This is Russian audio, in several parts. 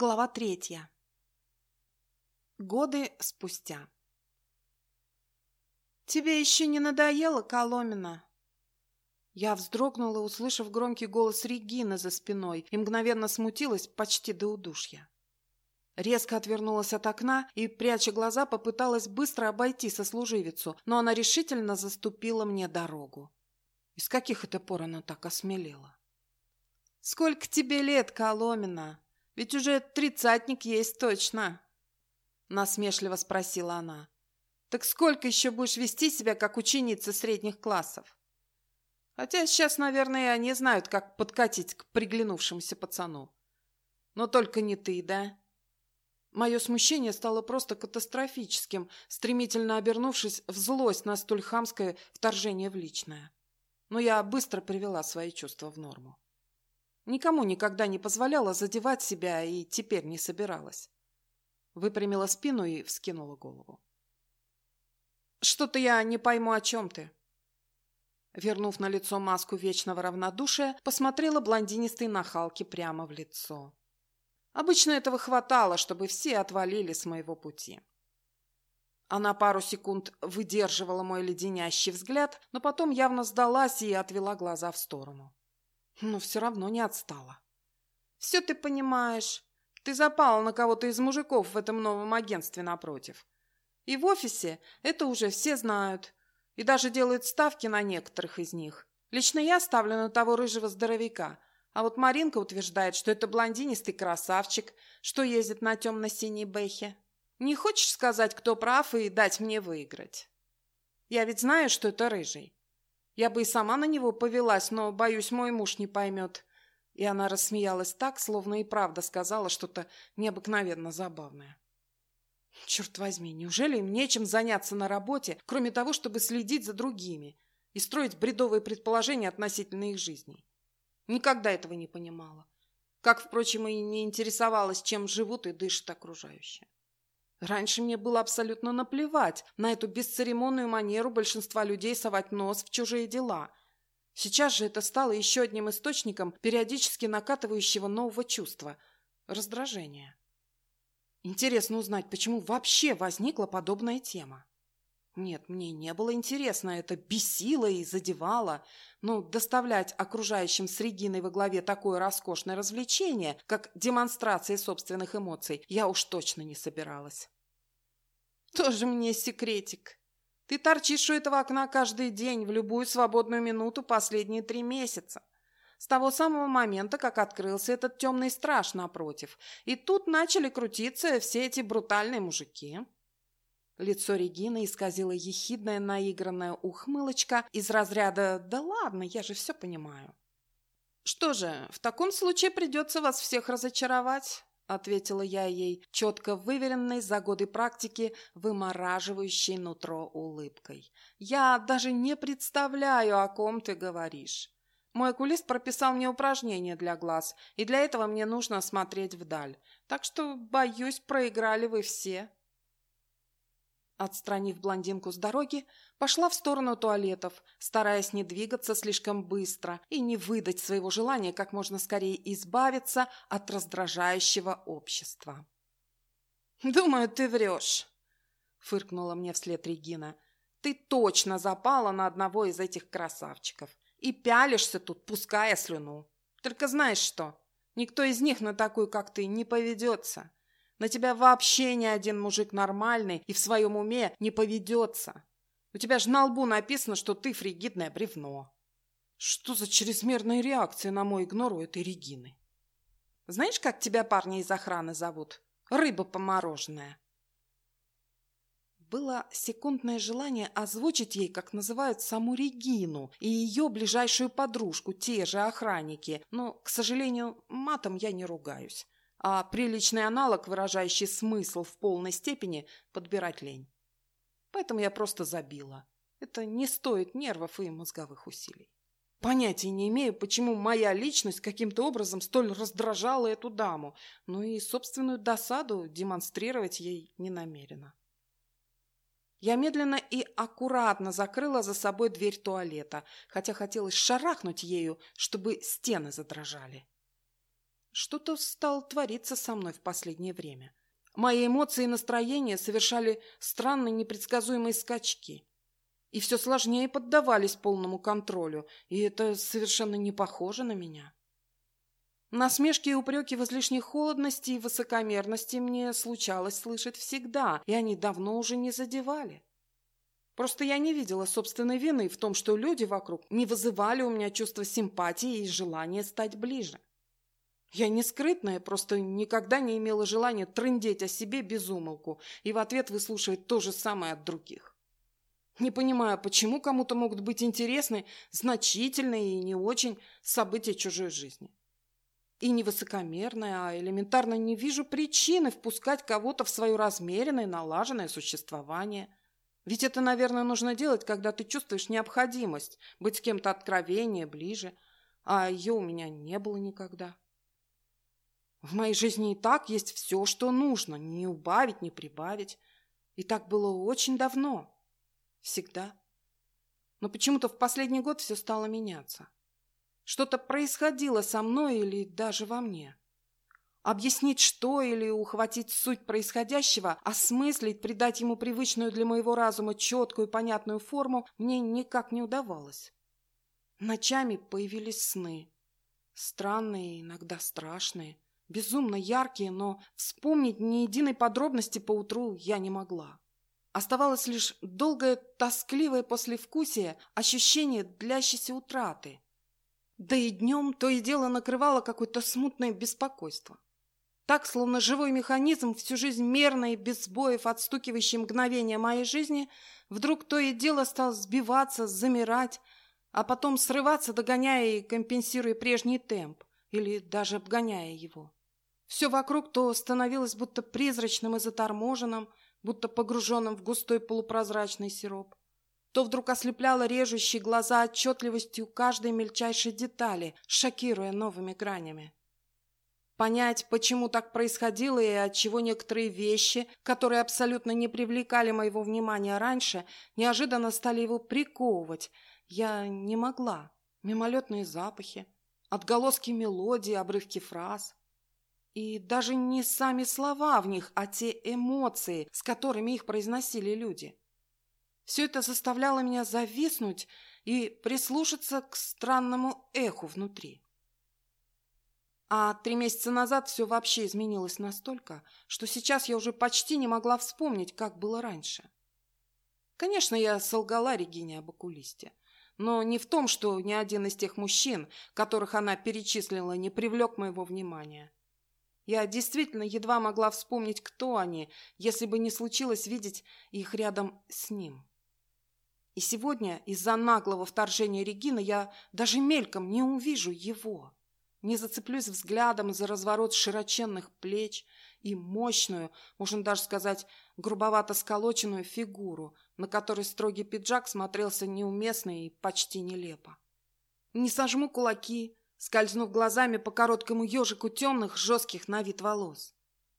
Глава третья. Годы спустя. «Тебе еще не надоело, Коломина?» Я вздрогнула, услышав громкий голос Регины за спиной, и мгновенно смутилась почти до удушья. Резко отвернулась от окна и, пряча глаза, попыталась быстро обойти сослуживицу, но она решительно заступила мне дорогу. Из каких это пор она так осмелела? «Сколько тебе лет, Коломина?» Ведь уже тридцатник есть точно. Насмешливо спросила она. Так сколько еще будешь вести себя, как ученица средних классов? Хотя сейчас, наверное, они знают, как подкатить к приглянувшемуся пацану. Но только не ты, да? Мое смущение стало просто катастрофическим, стремительно обернувшись в злость на столь хамское вторжение в личное. Но я быстро привела свои чувства в норму. Никому никогда не позволяла задевать себя и теперь не собиралась. Выпрямила спину и вскинула голову. «Что-то я не пойму, о чем ты». Вернув на лицо маску вечного равнодушия, посмотрела блондинистой нахалки прямо в лицо. Обычно этого хватало, чтобы все отвалили с моего пути. Она пару секунд выдерживала мой леденящий взгляд, но потом явно сдалась и отвела глаза в сторону но все равно не отстала. «Все ты понимаешь. Ты запала на кого-то из мужиков в этом новом агентстве напротив. И в офисе это уже все знают. И даже делают ставки на некоторых из них. Лично я ставлю на того рыжего здоровяка. А вот Маринка утверждает, что это блондинистый красавчик, что ездит на темно-синей бэхе. Не хочешь сказать, кто прав, и дать мне выиграть? Я ведь знаю, что это рыжий. Я бы и сама на него повелась, но, боюсь, мой муж не поймет». И она рассмеялась так, словно и правда сказала что-то необыкновенно забавное. «Черт возьми, неужели им нечем заняться на работе, кроме того, чтобы следить за другими и строить бредовые предположения относительно их жизней? Никогда этого не понимала. Как, впрочем, и не интересовалась, чем живут и дышат окружающие. Раньше мне было абсолютно наплевать на эту бесцеремонную манеру большинства людей совать нос в чужие дела. Сейчас же это стало еще одним источником периодически накатывающего нового чувства – раздражения. Интересно узнать, почему вообще возникла подобная тема. Нет, мне не было интересно, это бесило и задевало. Но доставлять окружающим с Региной во главе такое роскошное развлечение, как демонстрация собственных эмоций, я уж точно не собиралась. Тоже мне секретик. Ты торчишь у этого окна каждый день, в любую свободную минуту последние три месяца. С того самого момента, как открылся этот темный страж напротив. И тут начали крутиться все эти брутальные мужики. Лицо Регины исказило ехидная наигранная ухмылочка из разряда «Да ладно, я же все понимаю». «Что же, в таком случае придется вас всех разочаровать», ответила я ей, четко выверенной за годы практики, вымораживающей нутро улыбкой. «Я даже не представляю, о ком ты говоришь. Мой окулист прописал мне упражнение для глаз, и для этого мне нужно смотреть вдаль. Так что, боюсь, проиграли вы все». Отстранив блондинку с дороги, пошла в сторону туалетов, стараясь не двигаться слишком быстро и не выдать своего желания как можно скорее избавиться от раздражающего общества. «Думаю, ты врешь», — фыркнула мне вслед Регина. «Ты точно запала на одного из этих красавчиков и пялишься тут, пуская слюну. Только знаешь что, никто из них на такую, как ты, не поведется». На тебя вообще ни один мужик нормальный и в своем уме не поведется. У тебя же на лбу написано, что ты фригидное бревно. Что за чрезмерная реакция на мой игнор у этой Регины? Знаешь, как тебя парни из охраны зовут? Рыба помороженная. Было секундное желание озвучить ей, как называют саму Регину и ее ближайшую подружку, те же охранники, но, к сожалению, матом я не ругаюсь а приличный аналог, выражающий смысл в полной степени, подбирать лень. Поэтому я просто забила. Это не стоит нервов и мозговых усилий. Понятия не имею, почему моя личность каким-то образом столь раздражала эту даму, но и собственную досаду демонстрировать ей не намерена. Я медленно и аккуратно закрыла за собой дверь туалета, хотя хотелось шарахнуть ею, чтобы стены задрожали. Что-то стало твориться со мной в последнее время. Мои эмоции и настроения совершали странные непредсказуемые скачки. И все сложнее поддавались полному контролю, и это совершенно не похоже на меня. Насмешки и упреки в излишней холодности и высокомерности мне случалось слышать всегда, и они давно уже не задевали. Просто я не видела собственной вины в том, что люди вокруг не вызывали у меня чувства симпатии и желания стать ближе. Я не скрытная, просто никогда не имела желания трындеть о себе без умолку и в ответ выслушивать то же самое от других. Не понимаю, почему кому-то могут быть интересны значительные и не очень события чужой жизни. И не высокомерная, а элементарно не вижу причины впускать кого-то в свое размеренное, налаженное существование. Ведь это, наверное, нужно делать, когда ты чувствуешь необходимость быть с кем-то откровеннее, ближе, а ее у меня не было никогда. В моей жизни и так есть все, что нужно, не убавить, не прибавить. И так было очень давно. Всегда. Но почему-то в последний год все стало меняться. Что-то происходило со мной или даже во мне. Объяснить что или ухватить суть происходящего, осмыслить, придать ему привычную для моего разума четкую и понятную форму мне никак не удавалось. Ночами появились сны. Странные, иногда страшные – Безумно яркие, но вспомнить ни единой подробности поутру я не могла. Оставалось лишь долгое тоскливое послевкусие, ощущение длящейся утраты. Да и днем то и дело накрывало какое-то смутное беспокойство. Так, словно живой механизм, всю жизнь мерно без сбоев отстукивающий мгновения моей жизни, вдруг то и дело стал сбиваться, замирать, а потом срываться, догоняя и компенсируя прежний темп, или даже обгоняя его. Все вокруг то становилось будто призрачным и заторможенным, будто погруженным в густой полупрозрачный сироп, то вдруг ослепляло режущие глаза отчетливостью каждой мельчайшей детали, шокируя новыми гранями. Понять, почему так происходило и отчего некоторые вещи, которые абсолютно не привлекали моего внимания раньше, неожиданно стали его приковывать, я не могла. Мимолетные запахи, отголоски мелодии, обрывки фраз – и даже не сами слова в них, а те эмоции, с которыми их произносили люди. Все это заставляло меня зависнуть и прислушаться к странному эху внутри. А три месяца назад все вообще изменилось настолько, что сейчас я уже почти не могла вспомнить, как было раньше. Конечно, я солгала Регине об окулисте. Но не в том, что ни один из тех мужчин, которых она перечислила, не привлек моего внимания. Я действительно едва могла вспомнить, кто они, если бы не случилось видеть их рядом с ним. И сегодня из-за наглого вторжения Регины я даже мельком не увижу его. Не зацеплюсь взглядом за разворот широченных плеч и мощную, можно даже сказать, грубовато сколоченную фигуру, на которой строгий пиджак смотрелся неуместно и почти нелепо. Не сожму кулаки, скользнув глазами по короткому ежику темных, жестких на вид волос.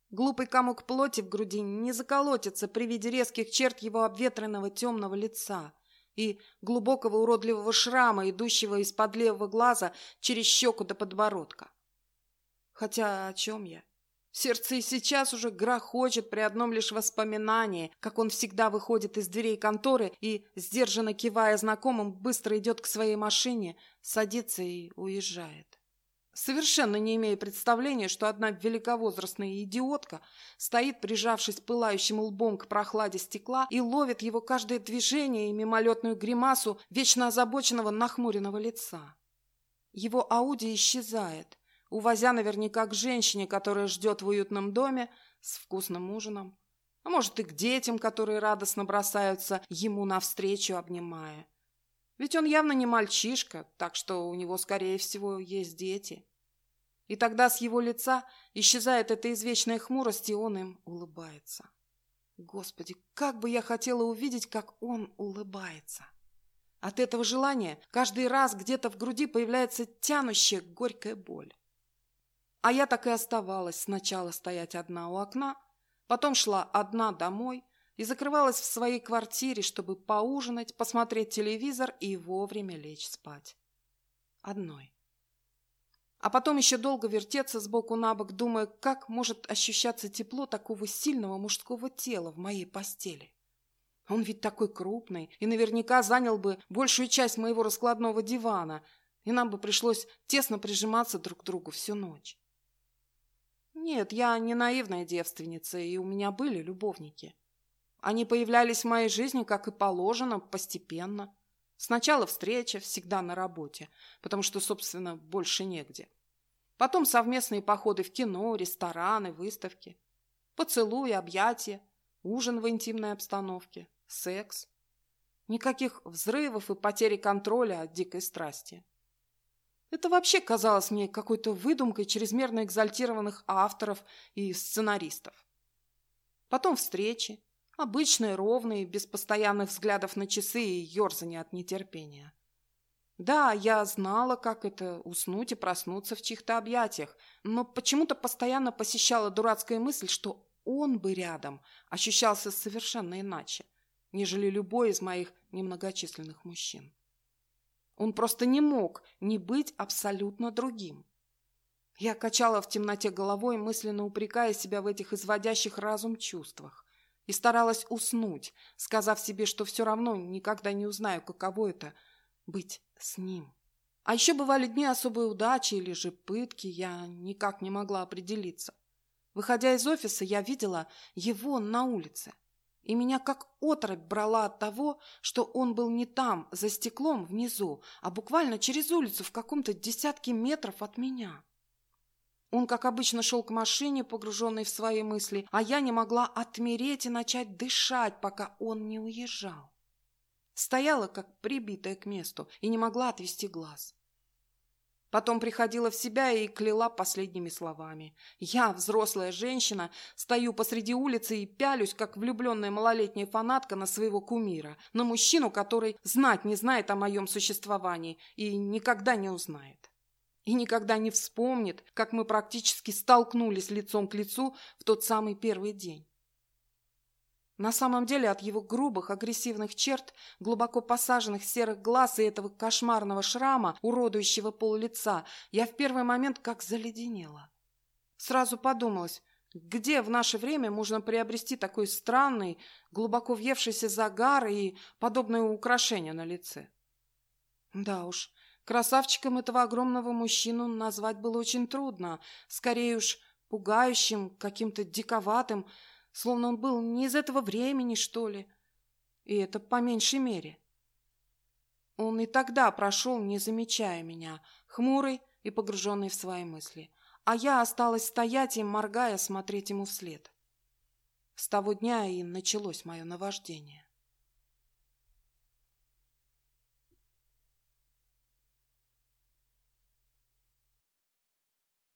Глупый комок плоти в груди не заколотится при виде резких черт его обветренного темного лица и глубокого уродливого шрама, идущего из-под левого глаза через щеку до подбородка. Хотя о чем я? Сердце и сейчас уже грохочет при одном лишь воспоминании, как он всегда выходит из дверей конторы и, сдержанно кивая знакомым, быстро идет к своей машине, садится и уезжает. Совершенно не имея представления, что одна великовозрастная идиотка стоит, прижавшись пылающим лбом к прохладе стекла и ловит его каждое движение и мимолетную гримасу вечно озабоченного нахмуренного лица. Его Ауди исчезает, увозя наверняка к женщине, которая ждет в уютном доме с вкусным ужином, а может и к детям, которые радостно бросаются ему навстречу, обнимая. Ведь он явно не мальчишка, так что у него, скорее всего, есть дети. И тогда с его лица исчезает эта извечная хмурость, и он им улыбается. Господи, как бы я хотела увидеть, как он улыбается. От этого желания каждый раз где-то в груди появляется тянущая горькая боль. А я так и оставалась сначала стоять одна у окна, потом шла одна домой и закрывалась в своей квартире, чтобы поужинать, посмотреть телевизор и вовремя лечь спать. Одной. А потом еще долго вертеться сбоку на бок, думая, как может ощущаться тепло такого сильного мужского тела в моей постели. Он ведь такой крупный и наверняка занял бы большую часть моего раскладного дивана, и нам бы пришлось тесно прижиматься друг к другу всю ночь. Нет, я не наивная девственница, и у меня были любовники. Они появлялись в моей жизни, как и положено, постепенно. Сначала встреча, всегда на работе, потому что, собственно, больше негде. Потом совместные походы в кино, рестораны, выставки. Поцелуи, объятия, ужин в интимной обстановке, секс. Никаких взрывов и потери контроля от дикой страсти. Это вообще казалось мне какой-то выдумкой чрезмерно экзальтированных авторов и сценаристов. Потом встречи, обычные, ровные, без постоянных взглядов на часы и ерзания от нетерпения. Да, я знала, как это уснуть и проснуться в чьих-то объятиях, но почему-то постоянно посещала дурацкая мысль, что он бы рядом ощущался совершенно иначе, нежели любой из моих немногочисленных мужчин. Он просто не мог не быть абсолютно другим. Я качала в темноте головой, мысленно упрекая себя в этих изводящих разум чувствах. И старалась уснуть, сказав себе, что все равно никогда не узнаю, каково это — быть с ним. А еще бывали дни особой удачи или же пытки, я никак не могла определиться. Выходя из офиса, я видела его на улице и меня как отрыбь брала от того, что он был не там, за стеклом внизу, а буквально через улицу в каком-то десятке метров от меня. Он, как обычно, шел к машине, погруженный в свои мысли, а я не могла отмереть и начать дышать, пока он не уезжал. Стояла, как прибитая к месту, и не могла отвести глаз. Потом приходила в себя и кляла последними словами. Я, взрослая женщина, стою посреди улицы и пялюсь, как влюбленная малолетняя фанатка на своего кумира, на мужчину, который знать не знает о моем существовании и никогда не узнает. И никогда не вспомнит, как мы практически столкнулись лицом к лицу в тот самый первый день. На самом деле от его грубых, агрессивных черт, глубоко посаженных серых глаз и этого кошмарного шрама, уродующего пол лица, я в первый момент как заледенела. Сразу подумалось, где в наше время можно приобрести такой странный, глубоко въевшийся загар и подобное украшение на лице? Да уж, красавчиком этого огромного мужчину назвать было очень трудно, скорее уж пугающим, каким-то диковатым, словно он был не из этого времени, что ли. И это по меньшей мере. Он и тогда прошел, не замечая меня, хмурый и погруженный в свои мысли. А я осталась стоять и, моргая, смотреть ему вслед. С того дня и началось мое наваждение.